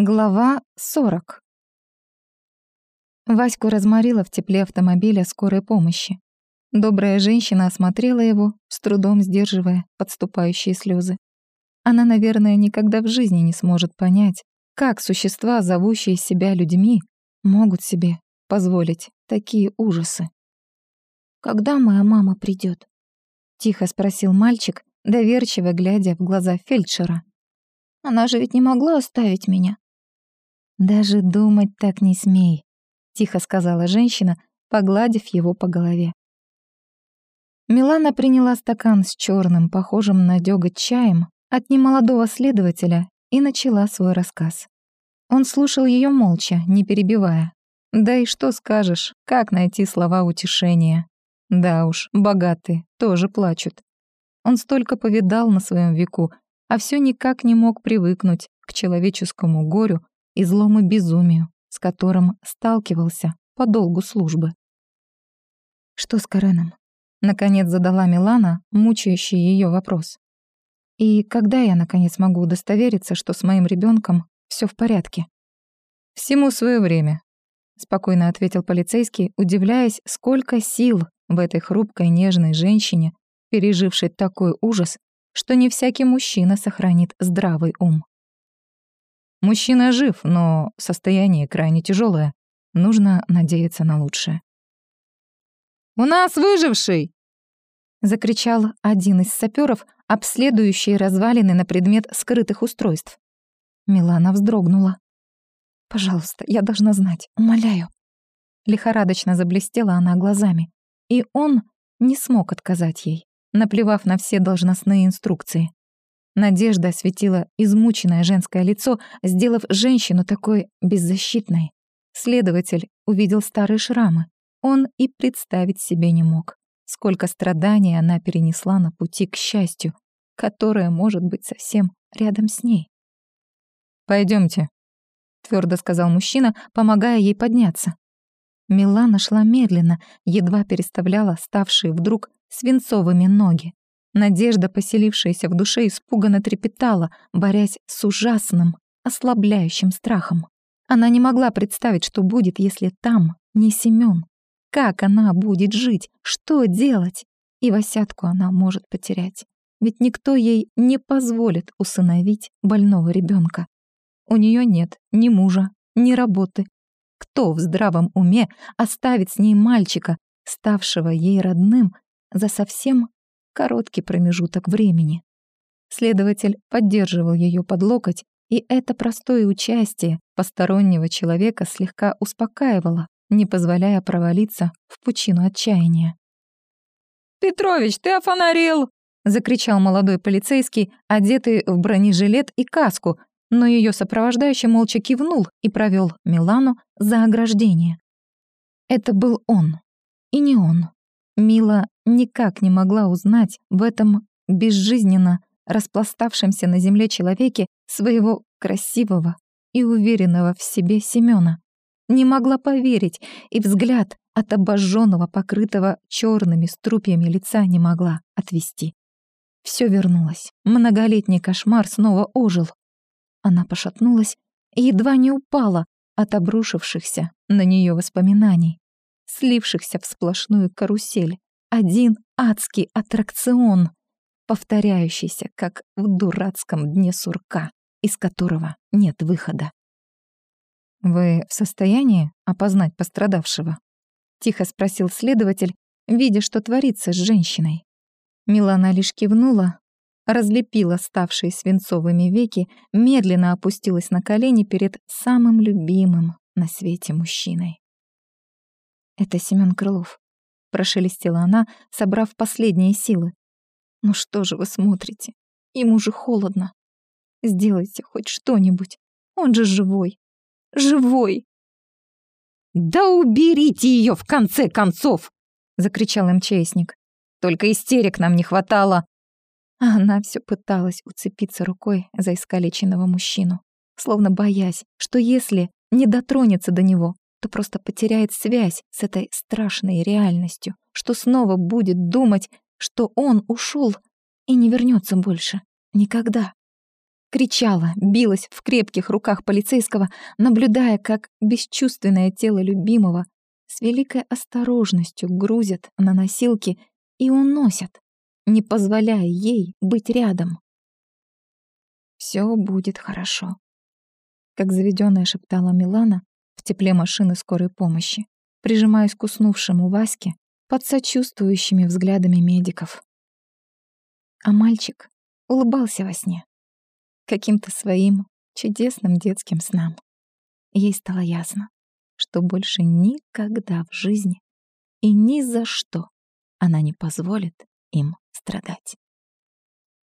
Глава 40. Ваську разморило в тепле автомобиля скорой помощи. Добрая женщина осмотрела его, с трудом сдерживая подступающие слезы. Она, наверное, никогда в жизни не сможет понять, как существа, зовущие себя людьми, могут себе позволить такие ужасы. «Когда моя мама придет? тихо спросил мальчик, доверчиво глядя в глаза фельдшера. «Она же ведь не могла оставить меня. «Даже думать так не смей», — тихо сказала женщина, погладив его по голове. Милана приняла стакан с черным, похожим на дёготь чаем, от немолодого следователя и начала свой рассказ. Он слушал ее молча, не перебивая. Да и что скажешь, как найти слова утешения? Да уж, богатые тоже плачут. Он столько повидал на своем веку, а все никак не мог привыкнуть к человеческому горю и злому безумию, с которым сталкивался по долгу службы. «Что с Кареном?» — наконец задала Милана, мучающий ее вопрос. «И когда я, наконец, могу удостовериться, что с моим ребенком все в порядке?» «Всему свое время», — спокойно ответил полицейский, удивляясь, сколько сил в этой хрупкой нежной женщине, пережившей такой ужас, что не всякий мужчина сохранит здравый ум. Мужчина жив, но состояние крайне тяжелое. Нужно надеяться на лучшее. «У нас выживший!» — закричал один из саперов, обследующий развалины на предмет скрытых устройств. Милана вздрогнула. «Пожалуйста, я должна знать, умоляю». Лихорадочно заблестела она глазами, и он не смог отказать ей, наплевав на все должностные инструкции. Надежда осветила измученное женское лицо, сделав женщину такой беззащитной. Следователь увидел старые шрамы. Он и представить себе не мог, сколько страданий она перенесла на пути к счастью, которое может быть совсем рядом с ней. Пойдемте, твердо сказал мужчина, помогая ей подняться. Милана шла медленно, едва переставляла ставшие вдруг свинцовыми ноги. Надежда, поселившаяся в душе, испуганно трепетала, борясь с ужасным, ослабляющим страхом. Она не могла представить, что будет, если там не Семён. Как она будет жить? Что делать? И Васятку она может потерять. Ведь никто ей не позволит усыновить больного ребенка. У нее нет ни мужа, ни работы. Кто в здравом уме оставит с ней мальчика, ставшего ей родным, за совсем короткий промежуток времени. Следователь поддерживал ее под локоть, и это простое участие постороннего человека слегка успокаивало, не позволяя провалиться в пучину отчаяния. «Петрович, ты офонарил!» — закричал молодой полицейский, одетый в бронежилет и каску, но ее сопровождающий молча кивнул и провел Милану за ограждение. Это был он, и не он. Мила никак не могла узнать в этом безжизненно распластавшемся на земле человеке своего красивого и уверенного в себе Семёна. Не могла поверить, и взгляд от обожженного, покрытого черными струпьями лица не могла отвести. Все вернулось. Многолетний кошмар снова ожил. Она пошатнулась и едва не упала от обрушившихся на нее воспоминаний слившихся в сплошную карусель. Один адский аттракцион, повторяющийся, как в дурацком дне сурка, из которого нет выхода. «Вы в состоянии опознать пострадавшего?» — тихо спросил следователь, видя, что творится с женщиной. Милана лишь кивнула, разлепила ставшие свинцовыми веки, медленно опустилась на колени перед самым любимым на свете мужчиной. «Это Семён Крылов», — прошелестела она, собрав последние силы. «Ну что же вы смотрите? Ему же холодно. Сделайте хоть что-нибудь. Он же живой. Живой!» «Да уберите ее в конце концов!» — закричал МЧСник. «Только истерик нам не хватало!» А она все пыталась уцепиться рукой за искалеченного мужчину, словно боясь, что если не дотронется до него, то просто потеряет связь с этой страшной реальностью, что снова будет думать, что он ушел и не вернется больше. Никогда. кричала, билась в крепких руках полицейского, наблюдая, как бесчувственное тело любимого с великой осторожностью грузят на носилки и уносят, не позволяя ей быть рядом. Все будет хорошо», — как заведенная шептала Милана тепле машины скорой помощи, прижимаясь к уснувшему Ваське под сочувствующими взглядами медиков. А мальчик улыбался во сне, каким-то своим чудесным детским снам. Ей стало ясно, что больше никогда в жизни и ни за что она не позволит им страдать.